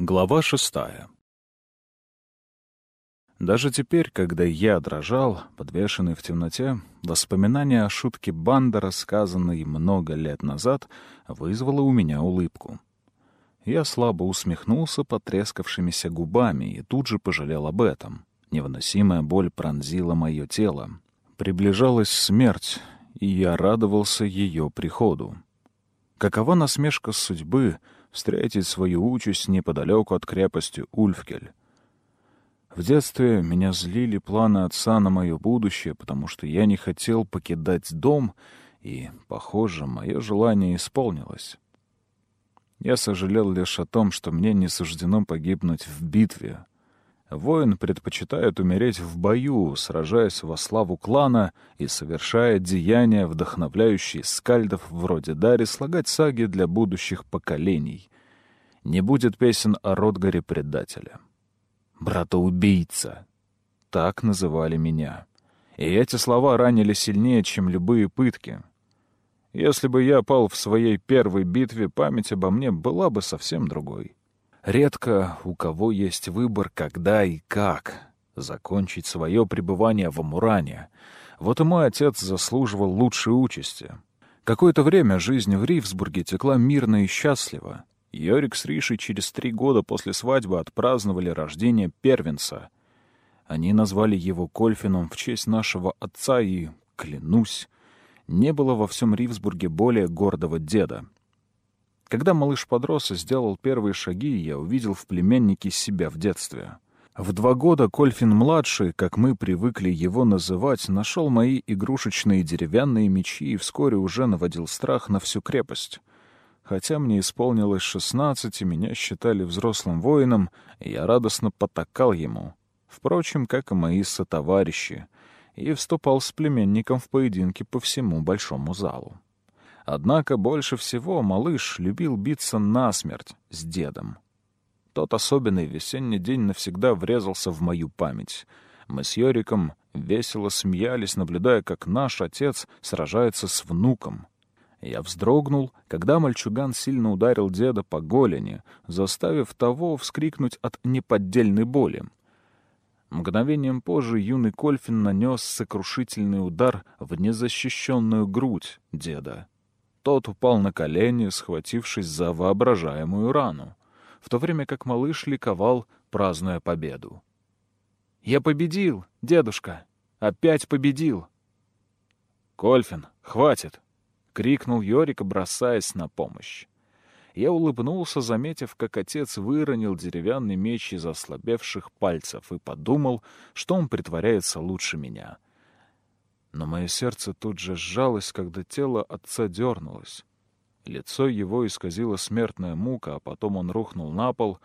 Глава шестая. Даже теперь, когда я дрожал, подвешенный в темноте, воспоминание о шутке Банда, рассказанной много лет назад, вызвало у меня улыбку. Я слабо усмехнулся потрескавшимися губами и тут же пожалел об этом. Невыносимая боль пронзила мое тело. Приближалась смерть, и я радовался ее приходу. Какова насмешка судьбы — встретить свою участь неподалеку от крепости Ульфкель. В детстве меня злили планы отца на мое будущее, потому что я не хотел покидать дом, и, похоже, мое желание исполнилось. Я сожалел лишь о том, что мне не суждено погибнуть в битве, Воин предпочитает умереть в бою, сражаясь во славу клана и совершая деяния, вдохновляющие скальдов вроде Дари слагать саги для будущих поколений. Не будет песен о Ротгаре предателя. «Брата-убийца» — так называли меня. И эти слова ранили сильнее, чем любые пытки. Если бы я пал в своей первой битве, память обо мне была бы совсем другой. Редко у кого есть выбор, когда и как закончить свое пребывание в Амуране. Вот и мой отец заслуживал лучшей участи. Какое-то время жизнь в Ривсбурге текла мирно и счастливо. Йорик с Ришей через три года после свадьбы отпраздновали рождение первенца. Они назвали его Кольфином в честь нашего отца и, клянусь, не было во всем Ривсбурге более гордого деда. Когда малыш подрос и сделал первые шаги, я увидел в племяннике себя в детстве. В два года Кольфин-младший, как мы привыкли его называть, нашел мои игрушечные деревянные мечи и вскоре уже наводил страх на всю крепость. Хотя мне исполнилось шестнадцать, и меня считали взрослым воином, я радостно потакал ему. Впрочем, как и мои сотоварищи, и вступал с племенником в поединки по всему большому залу. Однако больше всего малыш любил биться насмерть с дедом. Тот особенный весенний день навсегда врезался в мою память. Мы с Йориком весело смеялись, наблюдая, как наш отец сражается с внуком. Я вздрогнул, когда мальчуган сильно ударил деда по голени, заставив того вскрикнуть от неподдельной боли. Мгновением позже юный Кольфин нанес сокрушительный удар в незащищенную грудь деда. Тот упал на колени, схватившись за воображаемую рану, в то время как малыш ликовал, празднуя победу. «Я победил, дедушка! Опять победил!» «Кольфин, хватит!» — крикнул Йорик, бросаясь на помощь. Я улыбнулся, заметив, как отец выронил деревянный меч из ослабевших пальцев, и подумал, что он притворяется лучше меня. Но мое сердце тут же сжалось, когда тело отца дернулось. Лицо его исказило смертная мука, а потом он рухнул на пол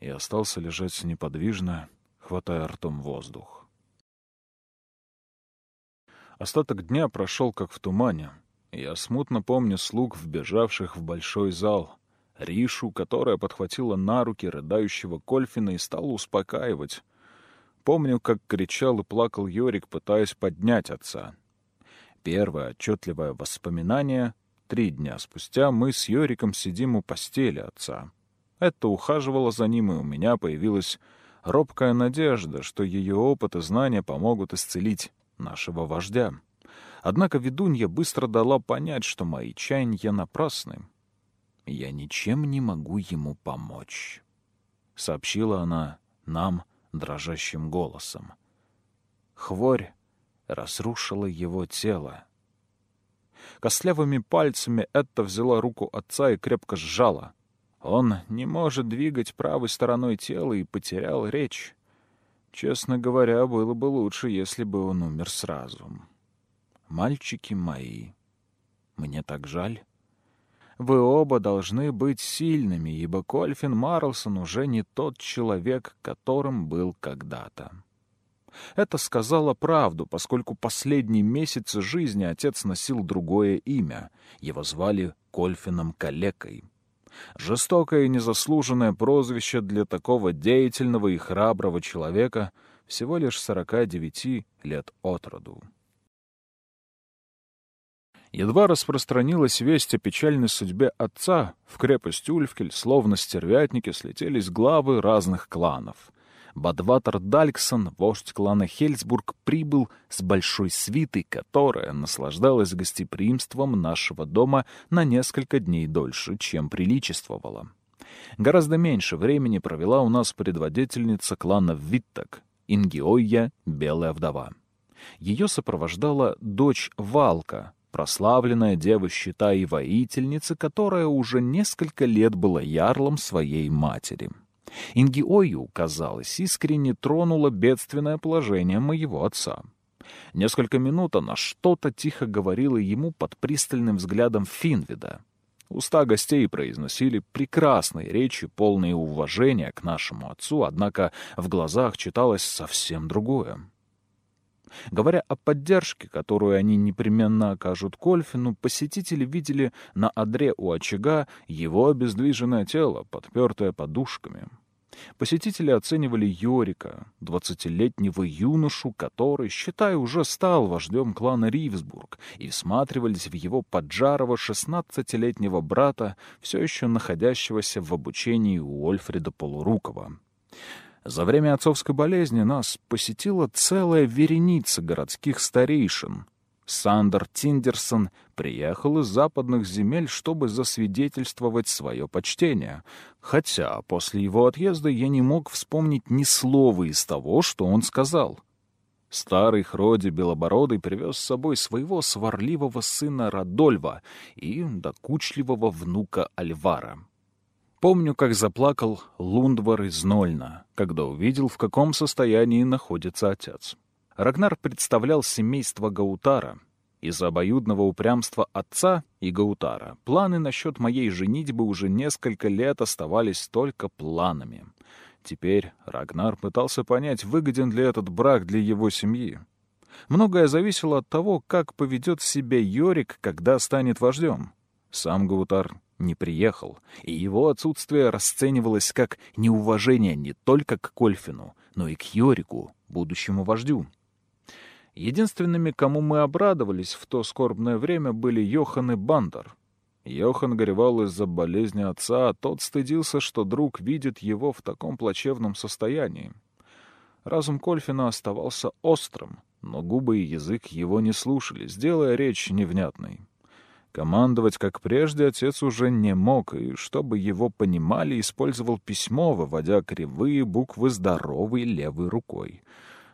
и остался лежать неподвижно, хватая ртом воздух. Остаток дня прошел как в тумане. Я смутно помню слуг, вбежавших в большой зал, Ришу, которая подхватила на руки рыдающего Кольфина и стала успокаивать, Помню, как кричал и плакал Йорик, пытаясь поднять отца. Первое отчетливое воспоминание — три дня спустя мы с Йориком сидим у постели отца. Это ухаживало за ним, и у меня появилась робкая надежда, что ее опыт и знания помогут исцелить нашего вождя. Однако ведунья быстро дала понять, что мои чаяния напрасны. «Я ничем не могу ему помочь», — сообщила она нам, дрожащим голосом. Хворь разрушила его тело. Костлявыми пальцами Этта взяла руку отца и крепко сжала. Он не может двигать правой стороной тела и потерял речь. Честно говоря, было бы лучше, если бы он умер сразу. Мальчики мои, мне так жаль. Вы оба должны быть сильными, ибо Кольфин Марлсон уже не тот человек, которым был когда-то. Это сказала правду, поскольку последние месяцы жизни отец носил другое имя. Его звали Кольфином Калекой. Жестокое и незаслуженное прозвище для такого деятельного и храброго человека всего лишь 49 лет от роду. Едва распространилась весть о печальной судьбе отца, в крепость Ульфкель, словно стервятники, слетелись главы разных кланов. Бадватер Дальксон, вождь клана Хельсбург, прибыл с большой свитой, которая наслаждалась гостеприимством нашего дома на несколько дней дольше, чем приличествовало. Гораздо меньше времени провела у нас предводительница клана Виттак, Ингиойя, Белая вдова. Ее сопровождала дочь Валка, прославленная дева щита и воительница, которая уже несколько лет была ярлом своей матери. Ингиою, казалось, искренне тронуло бедственное положение моего отца. Несколько минут она что-то тихо говорила ему под пристальным взглядом Финвида. Уста гостей произносили прекрасные речи, полные уважения к нашему отцу, однако в глазах читалось совсем другое. Говоря о поддержке, которую они непременно окажут Кольфину, посетители видели на одре у очага его обездвиженное тело, подпертое подушками. Посетители оценивали Йорика, двадцатилетнего юношу, который, считай, уже стал вождем клана Ривсбург, и всматривались в его поджарого шестнадцатилетнего брата, все еще находящегося в обучении у Ольфреда Полурукова. За время отцовской болезни нас посетила целая вереница городских старейшин, Сандер Тиндерсон приехал из западных земель, чтобы засвидетельствовать свое почтение. Хотя после его отъезда я не мог вспомнить ни слова из того, что он сказал. Старый Хроди Белобородый привез с собой своего сварливого сына Радольва и докучливого внука Альвара. Помню, как заплакал Лундвар из Нольна, когда увидел, в каком состоянии находится отец. Рагнар представлял семейство Гаутара. Из-за обоюдного упрямства отца и Гаутара планы насчет моей женитьбы уже несколько лет оставались только планами. Теперь Рагнар пытался понять, выгоден ли этот брак для его семьи. Многое зависело от того, как поведет себя Йорик, когда станет вождем. Сам Гаутар не приехал, и его отсутствие расценивалось как неуважение не только к Кольфину, но и к Йорику, будущему вождю. Единственными, кому мы обрадовались в то скорбное время, были Йохан и Бандер. Йохан горевал из-за болезни отца, а тот стыдился, что друг видит его в таком плачевном состоянии. Разум Кольфина оставался острым, но губы и язык его не слушали, сделая речь невнятной. Командовать, как прежде, отец уже не мог, и, чтобы его понимали, использовал письмо, выводя кривые буквы здоровой левой рукой —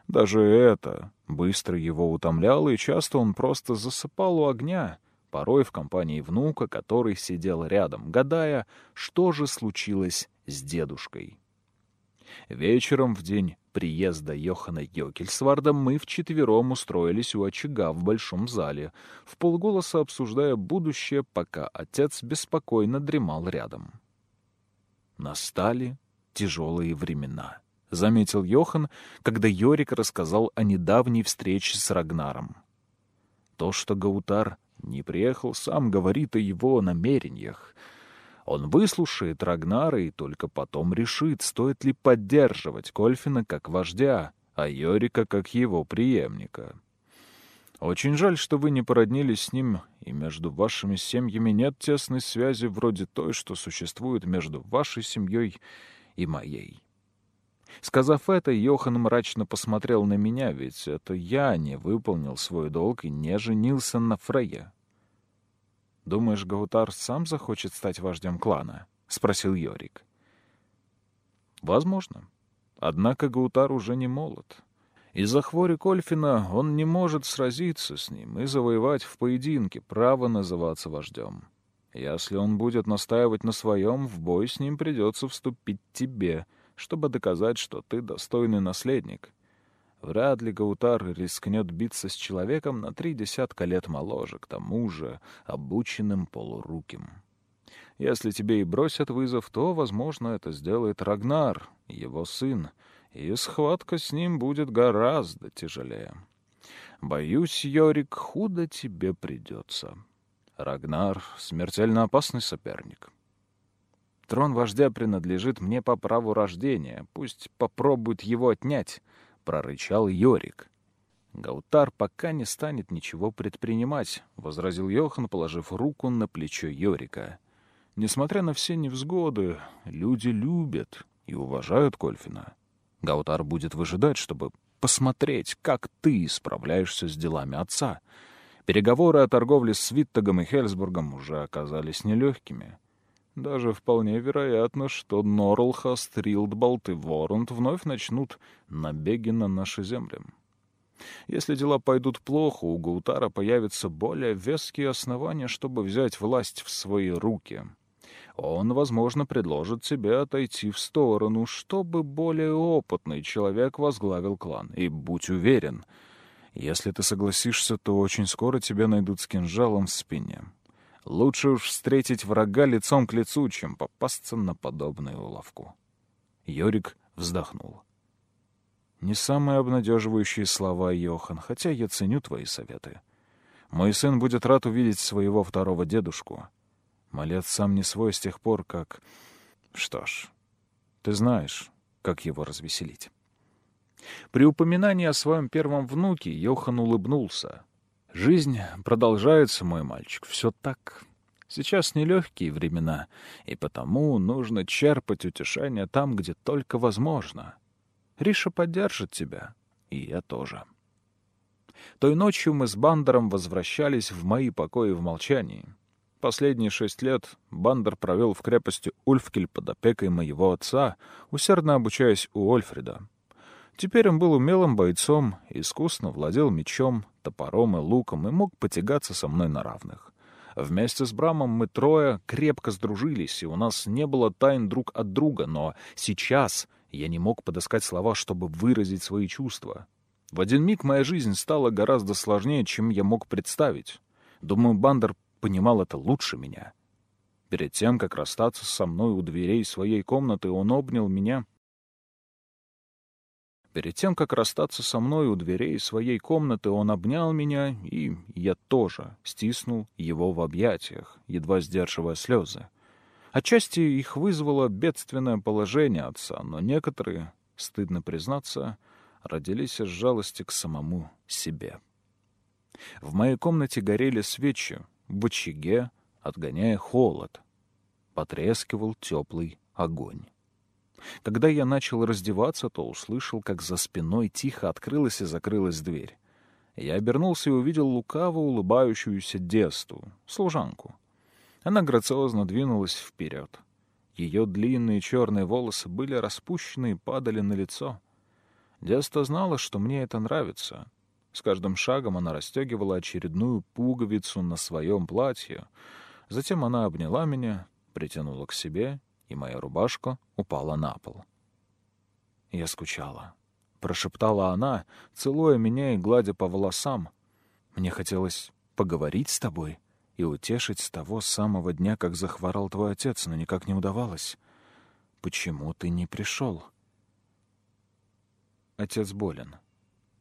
даже это быстро его утомляло, и часто он просто засыпал у огня, порой в компании внука, который сидел рядом, гадая, что же случилось с дедушкой. Вечером в день приезда Йохана Йокельсварда мы вчетвером устроились у очага в большом зале, в полголоса обсуждая будущее, пока отец беспокойно дремал рядом. Настали тяжелые времена. — заметил Йохан, когда Йорик рассказал о недавней встрече с Рагнаром. То, что Гаутар не приехал, сам говорит о его намерениях. Он выслушает Рагнара и только потом решит, стоит ли поддерживать Кольфина как вождя, а Йорика как его преемника. Очень жаль, что вы не породнились с ним, и между вашими семьями нет тесной связи вроде той, что существует между вашей семьей и моей. Сказав это, Йохан мрачно посмотрел на меня, ведь это я не выполнил свой долг и не женился на Фрейе. «Думаешь, Гаутар сам захочет стать вождем клана?» — спросил Йорик. «Возможно. Однако Гаутар уже не молод. Из-за хвори Кольфина он не может сразиться с ним и завоевать в поединке право называться вождем. Если он будет настаивать на своем, в бой с ним придется вступить тебе — чтобы доказать, что ты достойный наследник. Вряд ли Гаутар рискнет биться с человеком на три десятка лет моложе, к тому же обученным полуруким. Если тебе и бросят вызов, то, возможно, это сделает Рагнар, его сын, и схватка с ним будет гораздо тяжелее. Боюсь, Йорик, худо тебе придется. Рагнар — смертельно опасный соперник. Трон вождя принадлежит мне по праву рождения. Пусть попробуют его отнять, — прорычал Йорик. Гаутар пока не станет ничего предпринимать, — возразил Йохан, положив руку на плечо Йорика. Несмотря на все невзгоды, люди любят и уважают Кольфина. Гаутар будет выжидать, чтобы посмотреть, как ты справляешься с делами отца. Переговоры о торговле с Виттагом и Хельсбургом уже оказались нелегкими. Даже вполне вероятно, что Норлхаст, Рилдбалт и Ворунд вновь начнут набеги на наши земли. Если дела пойдут плохо, у Гаутара появятся более веские основания, чтобы взять власть в свои руки. Он, возможно, предложит тебе отойти в сторону, чтобы более опытный человек возглавил клан. И будь уверен, если ты согласишься, то очень скоро тебя найдут с кинжалом в спине. Лучше уж встретить врага лицом к лицу, чем попасться на подобную уловку. Йорик вздохнул. Не самые обнадеживающие слова, Йохан, хотя я ценю твои советы. Мой сын будет рад увидеть своего второго дедушку. Малец сам не свой с тех пор, как... Что ж, ты знаешь, как его развеселить. При упоминании о своем первом внуке Йохан улыбнулся. Жизнь продолжается, мой мальчик, все так. Сейчас нелегкие времена, и потому нужно черпать утешение там, где только возможно. Риша поддержит тебя, и я тоже. Той ночью мы с Бандером возвращались в мои покои в молчании. Последние шесть лет Бандер провел в крепости Ульфкель под опекой моего отца, усердно обучаясь у Ольфреда. Теперь он был умелым бойцом, искусно владел мечом, топором и луком и мог потягаться со мной на равных. Вместе с Брамом мы трое крепко сдружились, и у нас не было тайн друг от друга, но сейчас я не мог подыскать слова, чтобы выразить свои чувства. В один миг моя жизнь стала гораздо сложнее, чем я мог представить. Думаю, Бандер понимал это лучше меня. Перед тем, как расстаться со мной у дверей своей комнаты, он обнял меня Перед тем, как расстаться со мной у дверей своей комнаты, он обнял меня, и я тоже стиснул его в объятиях, едва сдерживая слезы. Отчасти их вызвало бедственное положение отца, но некоторые, стыдно признаться, родились из жалости к самому себе. В моей комнате горели свечи, в очаге, отгоняя холод. Потрескивал теплый огонь. Когда я начал раздеваться, то услышал, как за спиной тихо открылась и закрылась дверь. Я обернулся и увидел лукаво улыбающуюся Десту, служанку. Она грациозно двинулась вперед. Ее длинные черные волосы были распущены и падали на лицо. Деста знала, что мне это нравится. С каждым шагом она расстегивала очередную пуговицу на своем платье. Затем она обняла меня, притянула к себе и моя рубашка упала на пол. Я скучала. Прошептала она, целуя меня и гладя по волосам. Мне хотелось поговорить с тобой и утешить с того самого дня, как захворал твой отец, но никак не удавалось. Почему ты не пришел? Отец болен.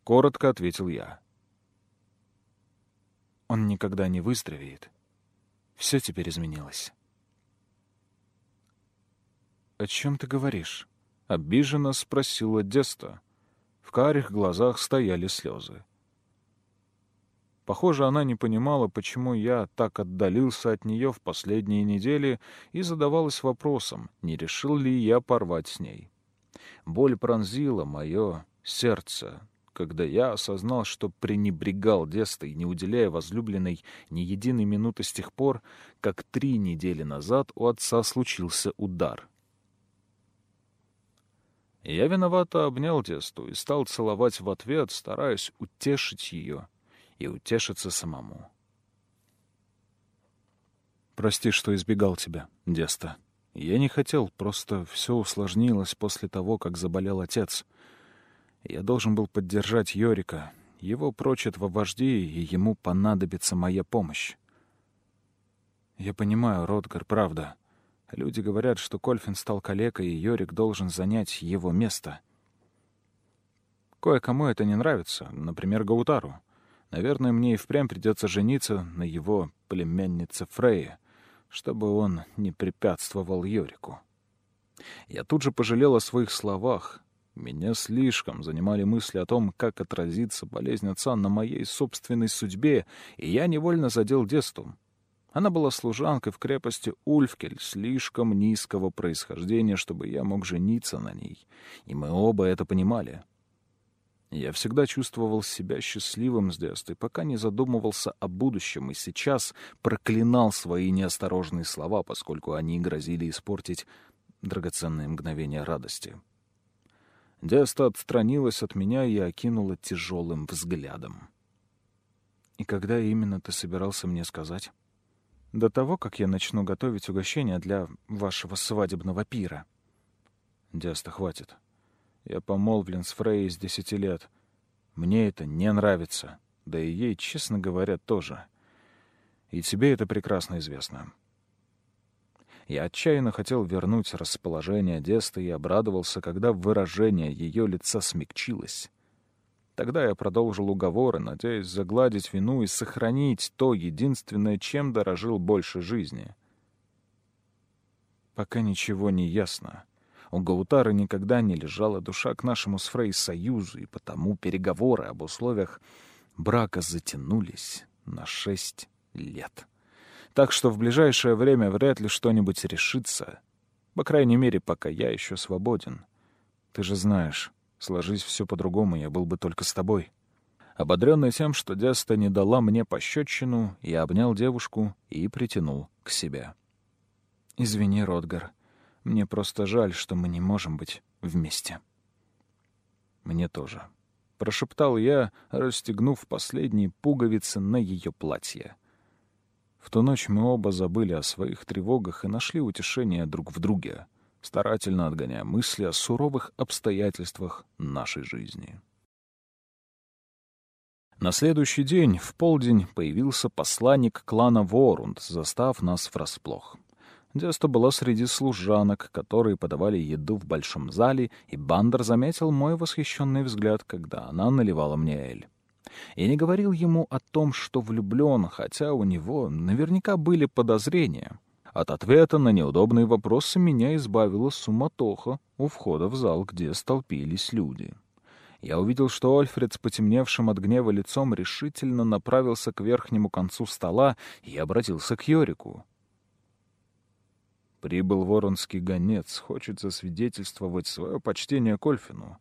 Коротко ответил я. Он никогда не выздоровеет. Все теперь изменилось. «О чем ты говоришь?» — обиженно спросила Деста. В карих глазах стояли слезы. Похоже, она не понимала, почему я так отдалился от нее в последние недели и задавалась вопросом, не решил ли я порвать с ней. Боль пронзила мое сердце, когда я осознал, что пренебрегал Дестой, не уделяя возлюбленной ни единой минуты с тех пор, как три недели назад у отца случился удар. Я виновато обнял Десту и стал целовать в ответ, стараясь утешить ее и утешиться самому. «Прости, что избегал тебя, Деста. Я не хотел, просто все усложнилось после того, как заболел отец. Я должен был поддержать Йорика. Его прочат во вожди, и ему понадобится моя помощь. Я понимаю, Ротгар, правда». Люди говорят, что Кольфин стал калекой, и Йорик должен занять его место. Кое-кому это не нравится, например, Гаутару. Наверное, мне и впрямь придется жениться на его племяннице Фрейе, чтобы он не препятствовал Йорику. Я тут же пожалел о своих словах. Меня слишком занимали мысли о том, как отразится болезнь отца на моей собственной судьбе, и я невольно задел детством. Она была служанкой в крепости Ульфкель, слишком низкого происхождения, чтобы я мог жениться на ней. И мы оба это понимали. Я всегда чувствовал себя счастливым с детства, пока не задумывался о будущем, и сейчас проклинал свои неосторожные слова, поскольку они грозили испортить драгоценные мгновения радости. Деста отстранилась от меня и окинула тяжелым взглядом. «И когда именно ты собирался мне сказать?» До того, как я начну готовить угощение для вашего свадебного пира. Деста, хватит. Я помолвлен с Фрейей с десяти лет. Мне это не нравится. Да и ей, честно говоря, тоже. И тебе это прекрасно известно. Я отчаянно хотел вернуть расположение Десты и обрадовался, когда выражение ее лица смягчилось. Тогда я продолжил уговоры, надеясь загладить вину и сохранить то единственное, чем дорожил больше жизни. Пока ничего не ясно. У Гаутара никогда не лежала душа к нашему с Фрей союзу, и потому переговоры об условиях брака затянулись на шесть лет. Так что в ближайшее время вряд ли что-нибудь решится. По крайней мере, пока я еще свободен. Ты же знаешь, Сложись все по-другому, я был бы только с тобой. Ободренный тем, что Деста не дала мне пощечину, я обнял девушку и притянул к себе. «Извини, Ротгар, мне просто жаль, что мы не можем быть вместе». «Мне тоже», — прошептал я, расстегнув последние пуговицы на ее платье. В ту ночь мы оба забыли о своих тревогах и нашли утешение друг в друге — старательно отгоняя мысли о суровых обстоятельствах нашей жизни. На следующий день, в полдень, появился посланник клана Ворунд, застав нас врасплох. Деста была среди служанок, которые подавали еду в большом зале, и Бандер заметил мой восхищенный взгляд, когда она наливала мне эль. Я не говорил ему о том, что влюблен, хотя у него наверняка были подозрения. От ответа на неудобные вопросы меня избавила суматоха у входа в зал, где столпились люди. Я увидел, что Альфред с потемневшим от гнева лицом решительно направился к верхнему концу стола и обратился к Йорику. Прибыл воронский гонец, хочет засвидетельствовать свое почтение Кольфину.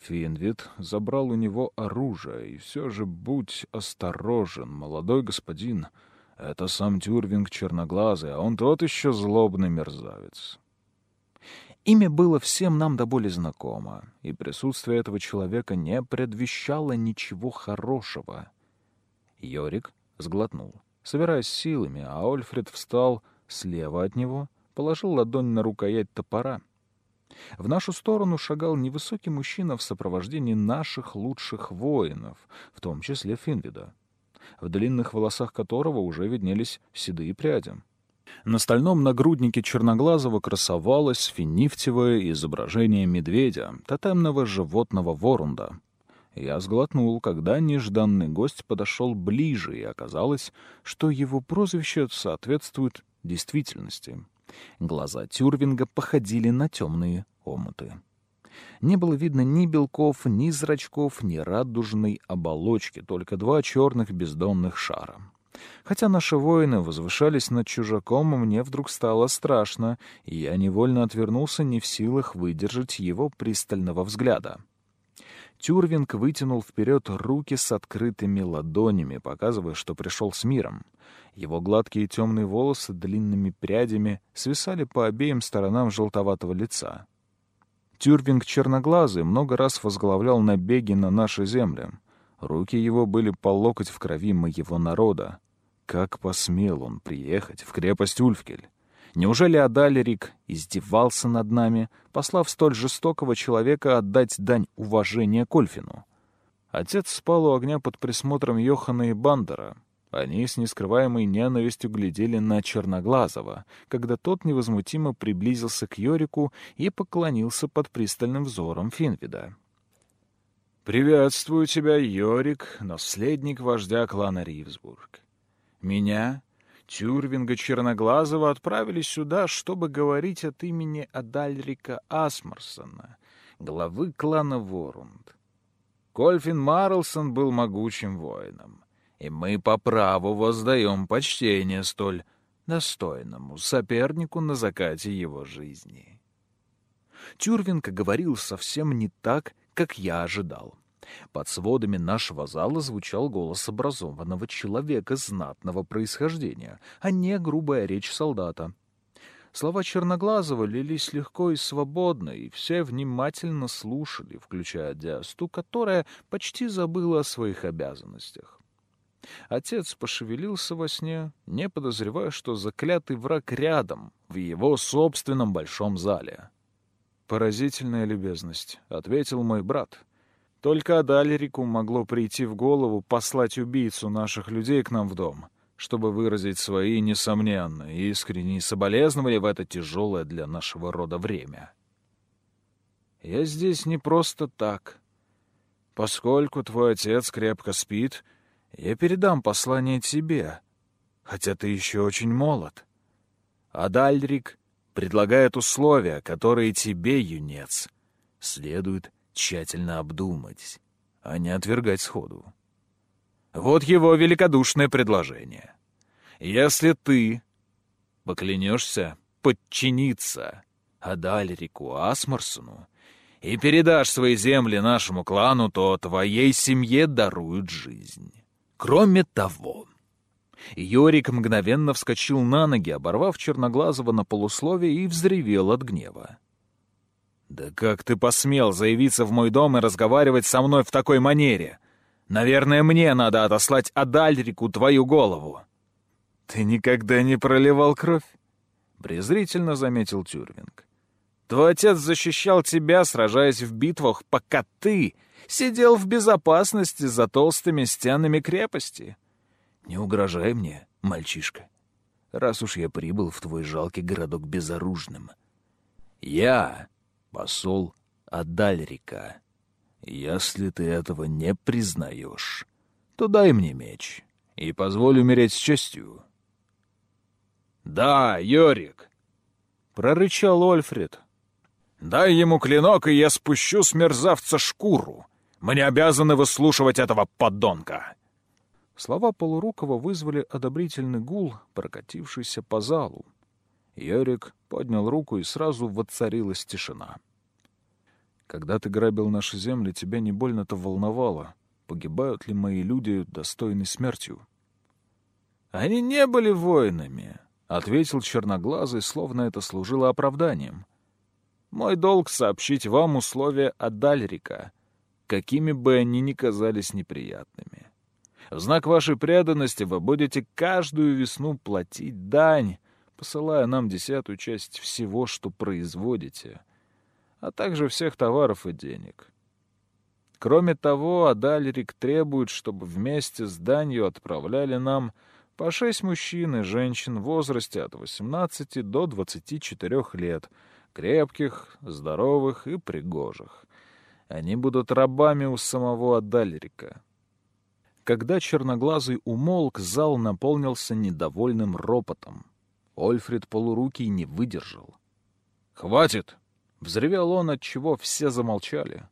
Финвид забрал у него оружие, и все же будь осторожен, молодой господин — это сам Тюрвинг черноглазый, а он тот еще злобный мерзавец. Имя было всем нам до боли знакомо, и присутствие этого человека не предвещало ничего хорошего. Йорик сглотнул, собираясь силами, а Ольфред встал слева от него, положил ладонь на рукоять топора. В нашу сторону шагал невысокий мужчина в сопровождении наших лучших воинов, в том числе Финвида в длинных волосах которого уже виднелись седые пряди. На стальном нагруднике Черноглазого красовалось финифтевое изображение медведя, тотемного животного ворунда. Я сглотнул, когда нежданный гость подошел ближе, и оказалось, что его прозвище соответствует действительности. Глаза Тюрвинга походили на темные омуты. Не было видно ни белков, ни зрачков, ни радужной оболочки, только два черных бездонных шара. Хотя наши воины возвышались над чужаком, мне вдруг стало страшно, и я невольно отвернулся, не в силах выдержать его пристального взгляда. Тюрвинг вытянул вперед руки с открытыми ладонями, показывая, что пришел с миром. Его гладкие темные волосы длинными прядями свисали по обеим сторонам желтоватого лица. Тюрвинг черноглазый много раз возглавлял набеги на наши земли. Руки его были по локоть в крови моего народа. Как посмел он приехать в крепость Ульфкель? Неужели Адалерик издевался над нами, послав столь жестокого человека отдать дань уважения Кольфину? Отец спал у огня под присмотром Йохана и Бандера. Они с нескрываемой ненавистью глядели на Черноглазого, когда тот невозмутимо приблизился к Йорику и поклонился под пристальным взором Финвида. «Приветствую тебя, Йорик, наследник вождя клана Ривсбург. Меня, Тюрвинга Черноглазого, отправили сюда, чтобы говорить от имени Адальрика Асмарсона, главы клана Ворунд. Кольфин Марлсон был могучим воином, и мы по праву воздаем почтение столь достойному сопернику на закате его жизни. Тюрвинг говорил совсем не так, как я ожидал. Под сводами нашего зала звучал голос образованного человека знатного происхождения, а не грубая речь солдата. Слова Черноглазого лились легко и свободно, и все внимательно слушали, включая Диасту, которая почти забыла о своих обязанностях. Отец пошевелился во сне, не подозревая, что заклятый враг рядом, в его собственном большом зале. «Поразительная любезность», — ответил мой брат. «Только Адалерику могло прийти в голову послать убийцу наших людей к нам в дом, чтобы выразить свои несомненные и искренние соболезнования в это тяжелое для нашего рода время. Я здесь не просто так. Поскольку твой отец крепко спит, я передам послание тебе, хотя ты еще очень молод. Адальрик предлагает условия, которые тебе, юнец, следует тщательно обдумать, а не отвергать сходу. Вот его великодушное предложение. Если ты поклянешься подчиниться Адальрику Асмарсону и передашь свои земли нашему клану, то твоей семье даруют жизнь. Кроме того, Йорик мгновенно вскочил на ноги, оборвав Черноглазого на полусловие и взревел от гнева. «Да как ты посмел заявиться в мой дом и разговаривать со мной в такой манере? Наверное, мне надо отослать Адальрику твою голову». «Ты никогда не проливал кровь?» — презрительно заметил Тюрвинг. «Твой отец защищал тебя, сражаясь в битвах, пока ты сидел в безопасности за толстыми стенами крепости. Не угрожай мне, мальчишка, раз уж я прибыл в твой жалкий городок безоружным. Я посол Адальрика. Если ты этого не признаешь, то дай мне меч и позволь умереть с честью. «Да, Йорик!» — прорычал Ольфред. «Дай ему клинок, и я спущу с мерзавца шкуру. Мы не обязаны выслушивать этого подонка!» Слова Полурукова вызвали одобрительный гул, прокатившийся по залу. Йорик поднял руку, и сразу воцарилась тишина. «Когда ты грабил наши земли, тебя не больно-то волновало, погибают ли мои люди достойной смертью?» «Они не были воинами», — ответил Черноглазый, словно это служило оправданием. «Мой долг — сообщить вам условия Адальрика, какими бы они ни казались неприятными. В знак вашей преданности вы будете каждую весну платить дань, посылая нам десятую часть всего, что производите, а также всех товаров и денег. Кроме того, Адальрик требует, чтобы вместе с данью отправляли нам по шесть мужчин и женщин в возрасте от 18 до 24 лет, крепких, здоровых и пригожих. Они будут рабами у самого Адальрика. Когда черноглазый умолк, зал наполнился недовольным ропотом. Ольфред полурукий не выдержал. «Хватит!» — взревел он, отчего все замолчали.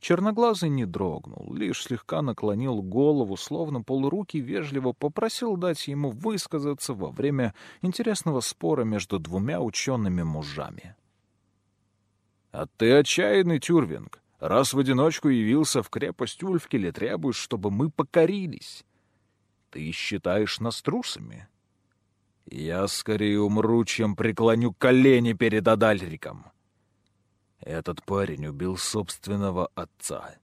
Черноглазый не дрогнул, лишь слегка наклонил голову, словно полурукий вежливо попросил дать ему высказаться во время интересного спора между двумя учеными мужами. «А ты отчаянный, Тюрвинг раз в одиночку явился в крепость Ульфкеле, требуешь, чтобы мы покорились. Ты считаешь нас трусами? Я скорее умру, чем преклоню колени перед Адальриком. Этот парень убил собственного отца.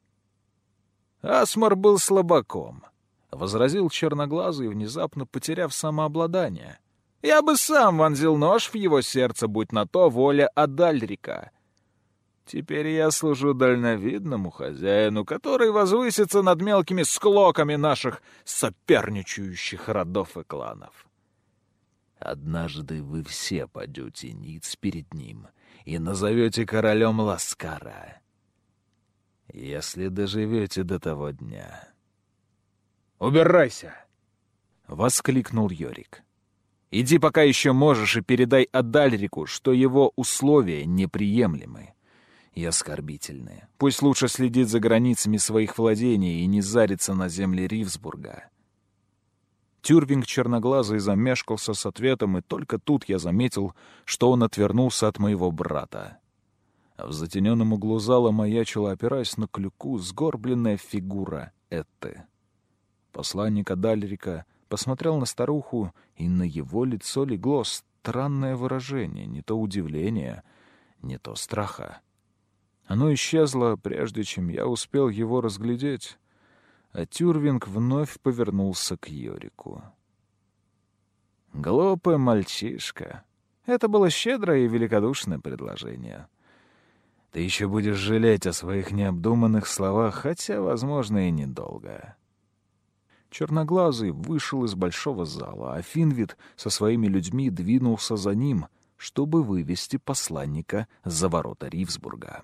Асмар был слабаком, — возразил черноглазый, внезапно потеряв самообладание. Я бы сам вонзил нож в его сердце, будь на то воля Адальрика. Теперь я служу дальновидному хозяину, который возвысится над мелкими склоками наших соперничающих родов и кланов. Однажды вы все падете ниц перед ним и назовете королем Ласкара, если доживете до того дня. «Убирайся!» — воскликнул Йорик. «Иди, пока еще можешь, и передай Адальрику, что его условия неприемлемы. И оскорбительны. Пусть лучше следит за границами своих владений и не зарится на земле Ривсбурга. Тюрвинг черноглазый замешкался с ответом, и только тут я заметил, что он отвернулся от моего брата. А в затененном углу зала маячила, опираясь на клюку, сгорбленная фигура Этты. Посланник Адальрика посмотрел на старуху, и на его лицо легло странное выражение, не то удивления, не то страха. Оно исчезло, прежде чем я успел его разглядеть — а Тюрвинг вновь повернулся к Йорику. «Глупый мальчишка. Это было щедрое и великодушное предложение. Ты еще будешь жалеть о своих необдуманных словах, хотя, возможно, и недолго». Черноглазый вышел из большого зала, а Финвид со своими людьми двинулся за ним, чтобы вывести посланника за ворота Ривсбурга.